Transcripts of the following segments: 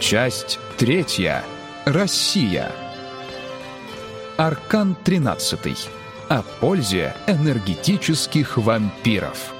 Часть третья. Россия. Аркан 13. О пользе энергетических вампиров.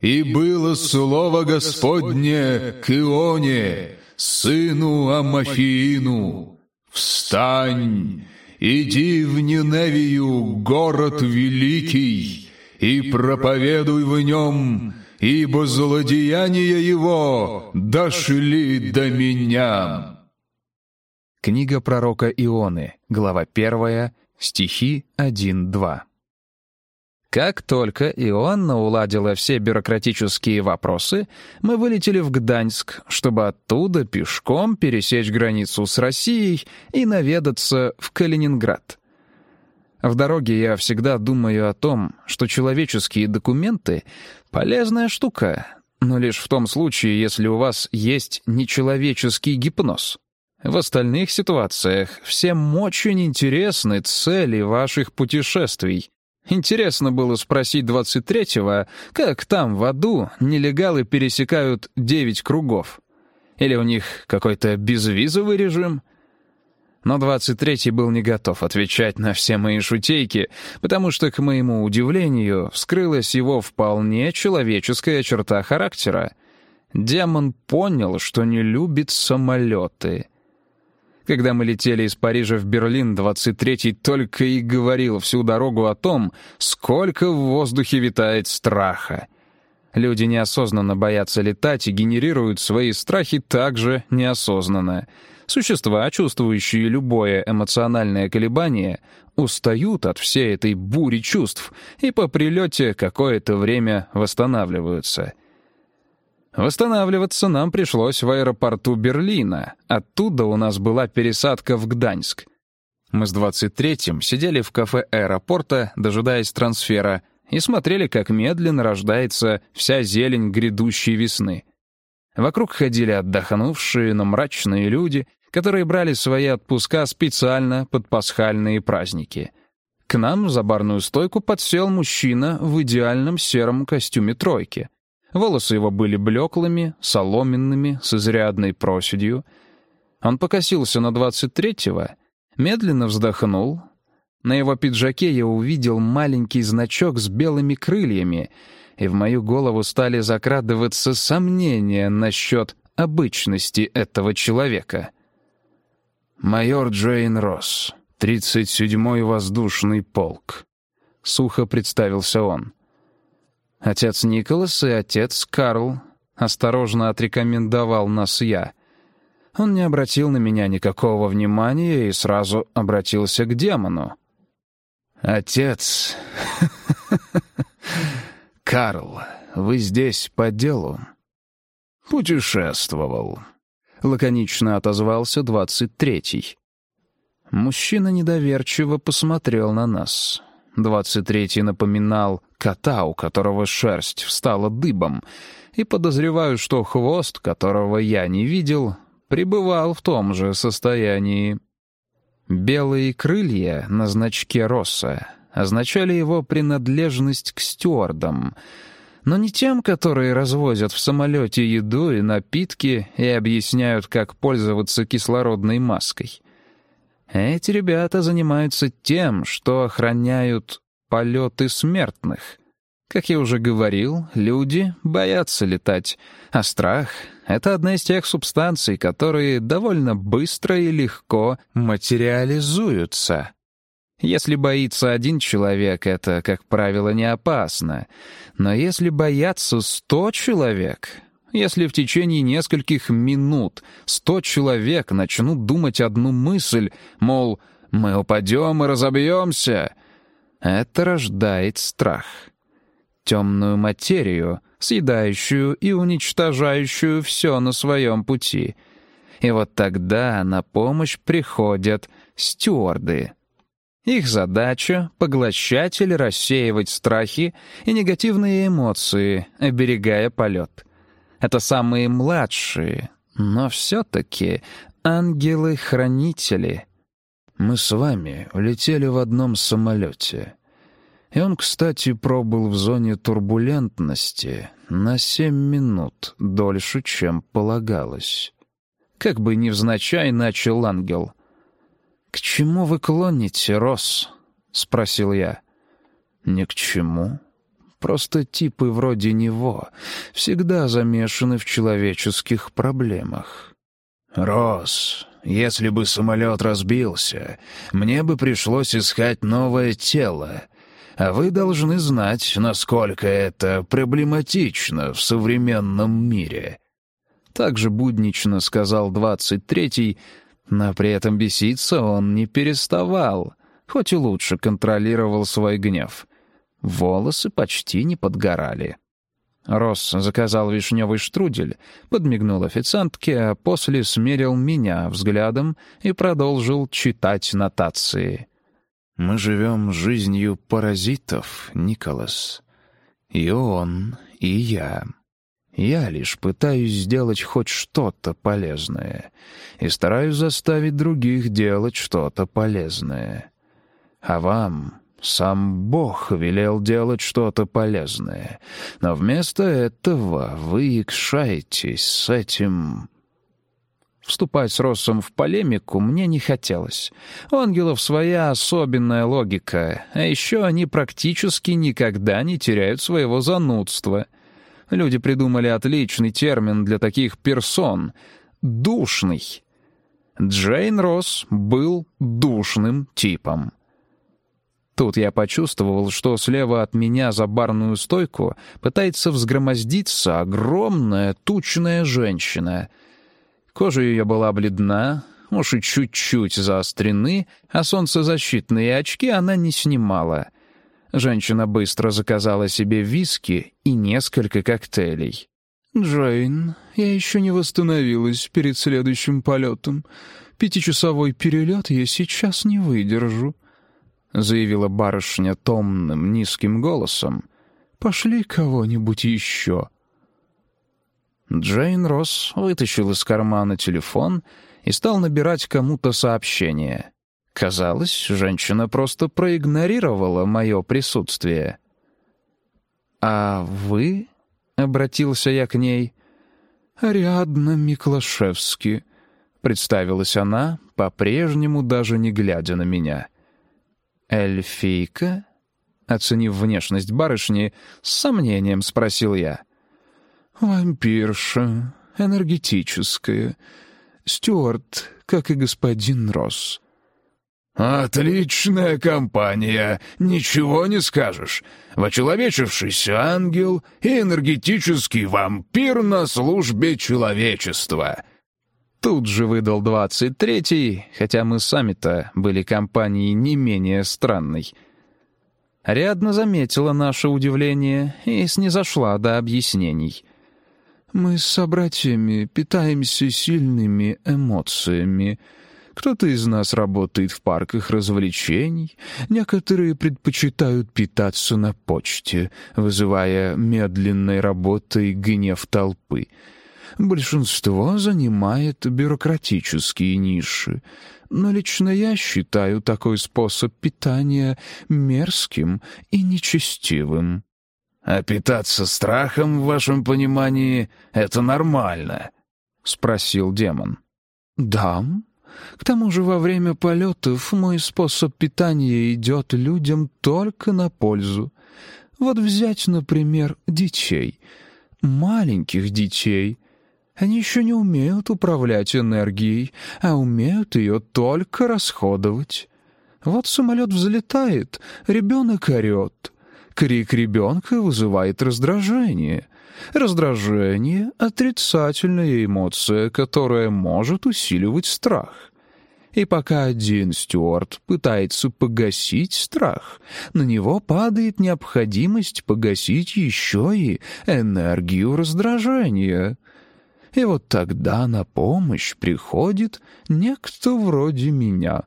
«И было слово Господне к Ионе, сыну Амафиину, встань, иди в Ниневию, город великий, и проповедуй в нем, ибо злодеяния его дошли до меня». Книга пророка Ионы, глава 1, стихи 1-2. Как только Иоанна уладила все бюрократические вопросы, мы вылетели в Гданьск, чтобы оттуда пешком пересечь границу с Россией и наведаться в Калининград. В дороге я всегда думаю о том, что человеческие документы — полезная штука, но лишь в том случае, если у вас есть нечеловеческий гипноз. В остальных ситуациях всем очень интересны цели ваших путешествий, Интересно было спросить 23-го, как там, в аду, нелегалы пересекают девять кругов. Или у них какой-то безвизовый режим? Но 23-й был не готов отвечать на все мои шутейки, потому что, к моему удивлению, вскрылась его вполне человеческая черта характера. Демон понял, что не любит самолеты — когда мы летели из Парижа в Берлин, 23-й только и говорил всю дорогу о том, сколько в воздухе витает страха. Люди неосознанно боятся летать и генерируют свои страхи также неосознанно. Существа, чувствующие любое эмоциональное колебание, устают от всей этой бури чувств и по прилете какое-то время восстанавливаются — Восстанавливаться нам пришлось в аэропорту Берлина. Оттуда у нас была пересадка в Гданьск. Мы с 23-м сидели в кафе аэропорта, дожидаясь трансфера, и смотрели, как медленно рождается вся зелень грядущей весны. Вокруг ходили отдохнувшие, но мрачные люди, которые брали свои отпуска специально под пасхальные праздники. К нам за барную стойку подсел мужчина в идеальном сером костюме тройки — Волосы его были блеклыми, соломенными, с изрядной проседью. Он покосился на двадцать третьего, медленно вздохнул. На его пиджаке я увидел маленький значок с белыми крыльями, и в мою голову стали закрадываться сомнения насчет обычности этого человека. «Майор Джейн Росс, 37-й воздушный полк», — сухо представился он. Отец Николас и отец Карл. Осторожно отрекомендовал нас я. Он не обратил на меня никакого внимания и сразу обратился к демону. «Отец... Карл, вы здесь по делу?» «Путешествовал», — лаконично отозвался двадцать третий. Мужчина недоверчиво посмотрел на нас. Двадцать третий напоминал кота, у которого шерсть встала дыбом, и подозреваю, что хвост, которого я не видел, пребывал в том же состоянии. Белые крылья на значке Росса означали его принадлежность к стюардам, но не тем, которые развозят в самолете еду и напитки и объясняют, как пользоваться кислородной маской. Эти ребята занимаются тем, что охраняют полеты смертных. Как я уже говорил, люди боятся летать, а страх — это одна из тех субстанций, которые довольно быстро и легко материализуются. Если боится один человек, это, как правило, не опасно. Но если боятся сто человек, если в течение нескольких минут сто человек начнут думать одну мысль, мол, мы упадем и разобьемся, это рождает страх. Темную материю, съедающую и уничтожающую все на своем пути. И вот тогда на помощь приходят стюарды. Их задача — поглощать или рассеивать страхи и негативные эмоции, оберегая полет — это самые младшие, но все-таки ангелы-хранители. Мы с вами летели в одном самолете. И он, кстати, пробыл в зоне турбулентности на семь минут дольше, чем полагалось. Как бы невзначай начал ангел. «К чему вы клоните, Росс?» — спросил я. «Ни к чему. Просто типы вроде него всегда замешаны в человеческих проблемах». «Росс, если бы самолет разбился, мне бы пришлось искать новое тело, а вы должны знать, насколько это проблематично в современном мире». Так же буднично сказал двадцать третий, но при этом беситься он не переставал, хоть и лучше контролировал свой гнев. Волосы почти не подгорали. Росс заказал вишневый штрудель, подмигнул официантке, а после смерил меня взглядом и продолжил читать нотации. «Мы живем жизнью паразитов, Николас. И он, и я. Я лишь пытаюсь сделать хоть что-то полезное и стараюсь заставить других делать что-то полезное. А вам сам Бог велел делать что-то полезное, но вместо этого вы икшаетесь с этим... Вступать с Россом в полемику мне не хотелось. У ангелов своя особенная логика, а еще они практически никогда не теряют своего занудства. Люди придумали отличный термин для таких персон — «душный». Джейн Росс был душным типом. Тут я почувствовал, что слева от меня за барную стойку пытается взгромоздиться огромная тучная женщина. Кожа ее была бледна, уши чуть-чуть заострены, а солнцезащитные очки она не снимала. Женщина быстро заказала себе виски и несколько коктейлей. «Джейн, я еще не восстановилась перед следующим полетом. Пятичасовой перелет я сейчас не выдержу». — заявила барышня томным, низким голосом. «Пошли кого-нибудь еще». Джейн Росс вытащил из кармана телефон и стал набирать кому-то сообщение. Казалось, женщина просто проигнорировала мое присутствие. «А вы?» — обратился я к ней. «Ариадна Миклашевски», — представилась она, по-прежнему даже не глядя на меня. «Эльфийка?» Оценив внешность барышни, с сомнением спросил я. «Вампирша, энергетическая. Стюарт, как и господин Росс». «Отличная компания, ничего не скажешь. Вочеловечившийся ангел и энергетический вампир на службе человечества». Тут же выдал двадцать третий, хотя мы сами-то были компанией не менее странной. Рядно заметила наше удивление и снизошла до объяснений. «Мы с собратьями питаемся сильными эмоциями. Кто-то из нас работает в парках развлечений, некоторые предпочитают питаться на почте, вызывая медленной работой гнев толпы». Большинство занимает бюрократические ниши. Но лично я считаю такой способ питания мерзким и нечестивым. «А питаться страхом, в вашем понимании, это нормально?» — спросил демон. «Да. К тому же во время полетов мой способ питания идет людям только на пользу. Вот взять, например, детей. Маленьких детей — они еще не умеют управлять энергией, а умеют ее только расходовать. Вот самолет взлетает, ребенок орет. Крик ребенка вызывает раздражение. Раздражение — отрицательная эмоция, которая может усиливать страх. И пока один стюард пытается погасить страх, на него падает необходимость погасить еще и энергию раздражения — и вот тогда на помощь приходит некто вроде меня.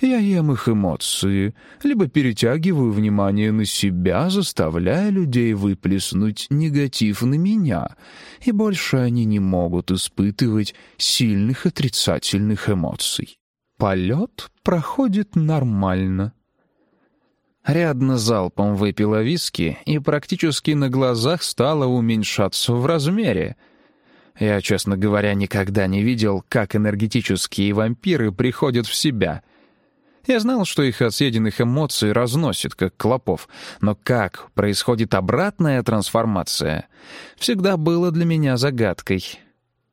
Я ем их эмоции, либо перетягиваю внимание на себя, заставляя людей выплеснуть негатив на меня, и больше они не могут испытывать сильных отрицательных эмоций. полет проходит нормально». Рядно залпом выпила виски и практически на глазах стала уменьшаться в размере. Я, честно говоря, никогда не видел, как энергетические вампиры приходят в себя. Я знал, что их от съеденных эмоций разносит, как клопов, но как происходит обратная трансформация, всегда было для меня загадкой.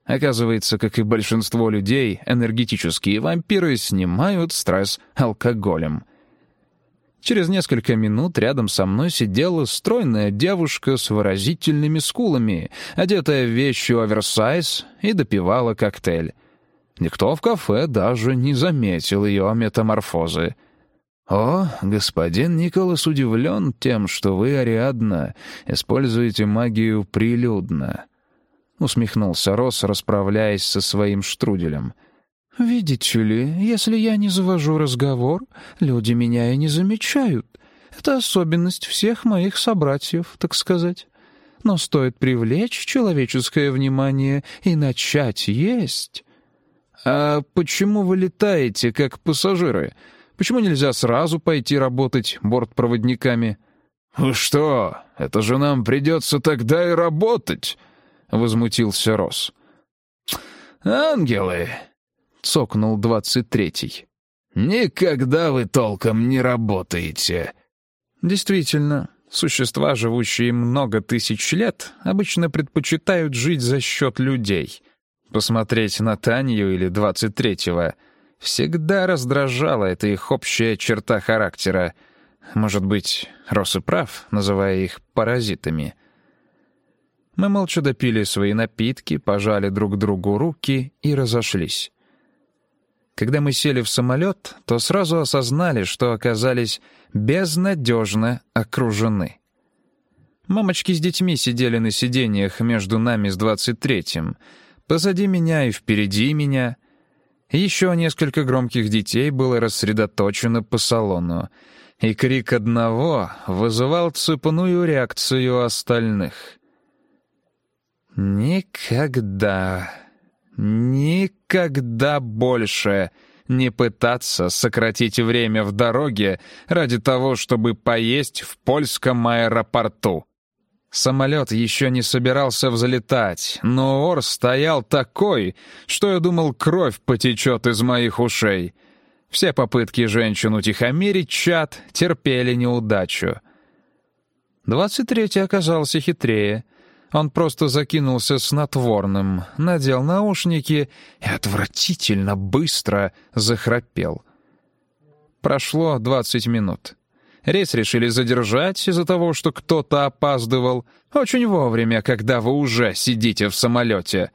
Оказывается, как и большинство людей, энергетические вампиры снимают стресс алкоголем — Через несколько минут рядом со мной сидела стройная девушка с выразительными скулами, одетая в вещи оверсайз, и допивала коктейль. Никто в кафе даже не заметил ее метаморфозы. «О, господин Николас удивлен тем, что вы, Ариадна, используете магию прилюдно», — усмехнулся Росс, расправляясь со своим штруделем — «Видите ли, если я не завожу разговор, люди меня и не замечают. Это особенность всех моих собратьев, так сказать. Но стоит привлечь человеческое внимание и начать есть...» «А почему вы летаете, как пассажиры? Почему нельзя сразу пойти работать бортпроводниками?» «Что? Это же нам придется тогда и работать!» — возмутился Рос. «Ангелы!» Цокнул двадцать третий. «Никогда вы толком не работаете». Действительно, существа, живущие много тысяч лет, обычно предпочитают жить за счет людей. Посмотреть на Танью или двадцать третьего всегда раздражала эта их общая черта характера. Может быть, Росс и прав, называя их паразитами. Мы молча допили свои напитки, пожали друг другу руки и разошлись. Когда мы сели в самолет, то сразу осознали, что оказались безнадежно окружены. Мамочки с детьми сидели на сиденьях между нами с двадцать третьим, позади меня и впереди меня. Еще несколько громких детей было рассредоточено по салону, и крик одного вызывал цепную реакцию остальных. «Никогда...» Никогда больше не пытаться сократить время в дороге ради того, чтобы поесть в польском аэропорту. Самолет еще не собирался взлетать, но ор стоял такой, что я думал, кровь потечет из моих ушей. Все попытки женщин утихомирить чат терпели неудачу. Двадцать третий оказался хитрее — он просто закинулся снотворным, надел наушники и отвратительно быстро захрапел. Прошло двадцать минут. Рейс решили задержать из-за того, что кто-то опаздывал. Очень вовремя, когда вы уже сидите в самолете.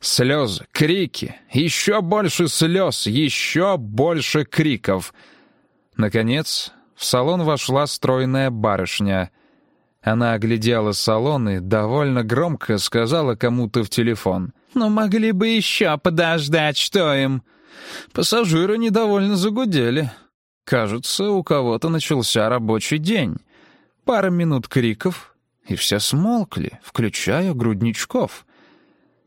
Слезы, крики, еще больше слез, еще больше криков. Наконец, в салон вошла стройная барышня — она оглядела салон и довольно громко сказала кому-то в телефон. «Ну, могли бы еще подождать, что им?» Пассажиры недовольно загудели. Кажется, у кого-то начался рабочий день. Пара минут криков, и все смолкли, включая грудничков.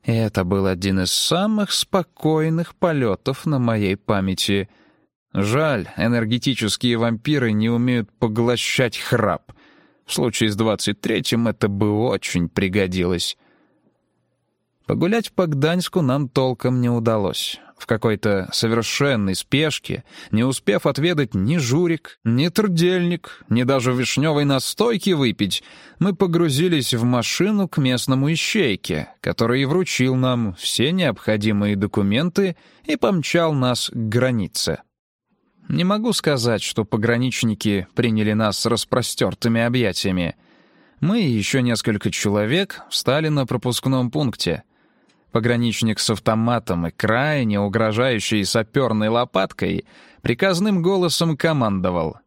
Это был один из самых спокойных полетов на моей памяти. Жаль, энергетические вампиры не умеют поглощать храп. В случае с двадцать третьим это бы очень пригодилось. Погулять по Гданьску нам толком не удалось. В какой-то совершенной спешке, не успев отведать ни журик, ни трудельник, ни даже вишневой настойки выпить, мы погрузились в машину к местному ищейке, который вручил нам все необходимые документы и помчал нас к границе. Не могу сказать, что пограничники приняли нас с распростертыми объятиями. Мы и еще несколько человек встали на пропускном пункте. Пограничник с автоматом и крайне угрожающей саперной лопаткой приказным голосом командовал.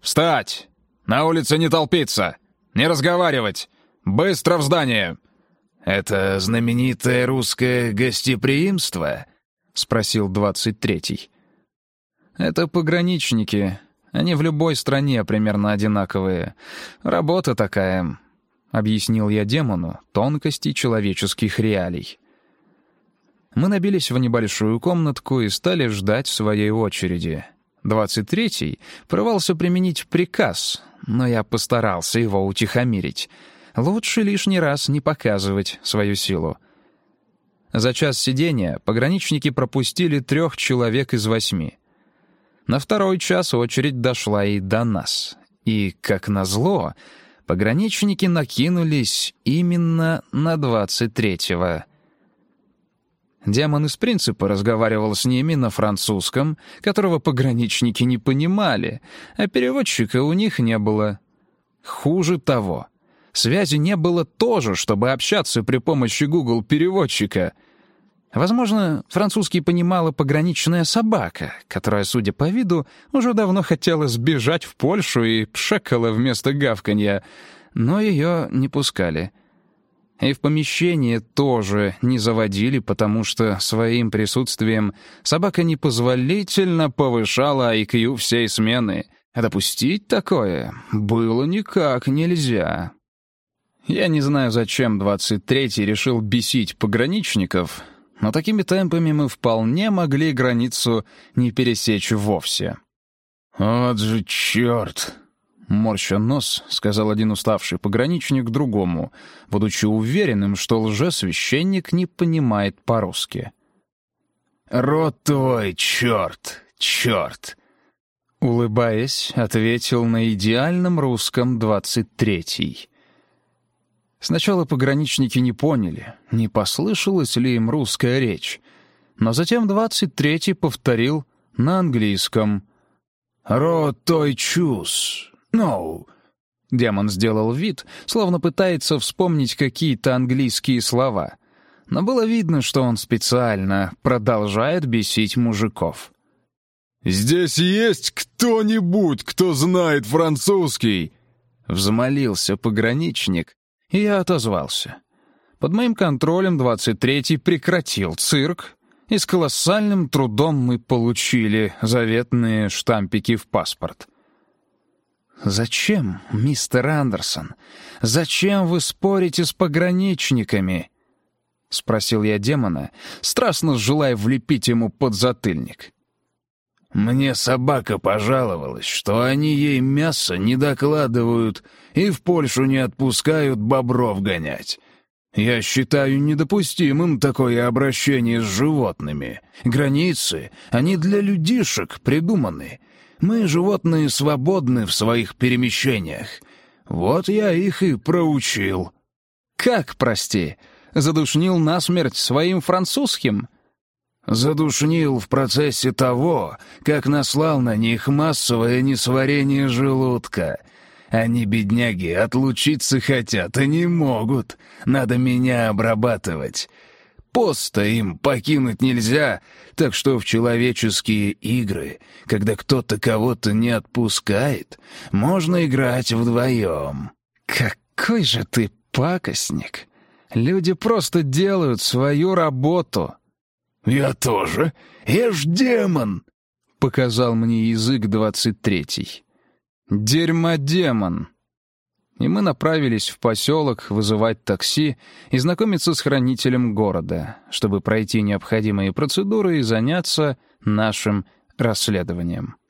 «Встать! На улице не толпиться! Не разговаривать! Быстро в здание!» «Это знаменитое русское гостеприимство?» — спросил двадцать третий. Это пограничники. Они в любой стране примерно одинаковые. Работа такая. Объяснил я демону тонкости человеческих реалий. Мы набились в небольшую комнатку и стали ждать своей очереди. Двадцать третий порывался применить приказ, но я постарался его утихомирить. Лучше лишний раз не показывать свою силу. За час сидения пограничники пропустили трех человек из восьми. На второй час очередь дошла и до нас. И, как назло, пограничники накинулись именно на двадцать третьего. Демон из принципа разговаривал с ними на французском, которого пограничники не понимали, а переводчика у них не было. Хуже того, связи не было тоже, чтобы общаться при помощи Google-переводчика. Возможно, французский понимала пограничная собака, которая, судя по виду, уже давно хотела сбежать в Польшу и пшекала вместо гавканья, но ее не пускали — и в помещение тоже не заводили, потому что своим присутствием собака непозволительно повышала IQ всей смены. Допустить такое было никак нельзя. Я не знаю, зачем 23-й решил бесить пограничников, но такими темпами мы вполне могли границу не пересечь вовсе. «Вот же черт!» Морща нос, сказал один уставший пограничник другому, будучи уверенным, что лжесвященник не понимает по-русски. «Рот твой, черт, черт!» Улыбаясь, ответил на идеальном русском двадцать третий. Сначала пограничники не поняли, не послышалась ли им русская речь, но затем двадцать третий повторил на английском «Рот той чус, «No». Демон сделал вид, словно пытается вспомнить какие-то английские слова. Но было видно, что он специально продолжает бесить мужиков. «Здесь есть кто-нибудь, кто знает французский?» Взмолился пограничник, и я отозвался. Под моим контролем 23-й прекратил цирк, и с колоссальным трудом мы получили заветные штампики в паспорт. «Зачем, мистер Андерсон? Зачем вы спорите с пограничниками?» — спросил я демона, страстно желая влепить ему под затыльник. «Мне собака пожаловалась, что они ей мясо не докладывают и в Польшу не отпускают бобров гонять. Я считаю недопустимым такое обращение с животными. Границы, они для людишек придуманы». Мы, животные, свободны в своих перемещениях. Вот я их и проучил». «Как, прости? Задушнил насмерть своим французским?» «Задушнил в процессе того, как наслал на них массовое несварение желудка. Они, бедняги, отлучиться хотят, а не могут. Надо меня обрабатывать. Поста им покинуть нельзя, так что в человеческие игры, когда кто-то кого-то не отпускает, можно играть вдвоем». «Какой же ты пакостник! Люди просто делают свою работу!» «Я тоже. Я ж демон!» — показал мне язык двадцать третий. «Дерьмодемон!» и мы направились в поселок вызывать такси и знакомиться с хранителем города, чтобы пройти необходимые процедуры и заняться нашим расследованием.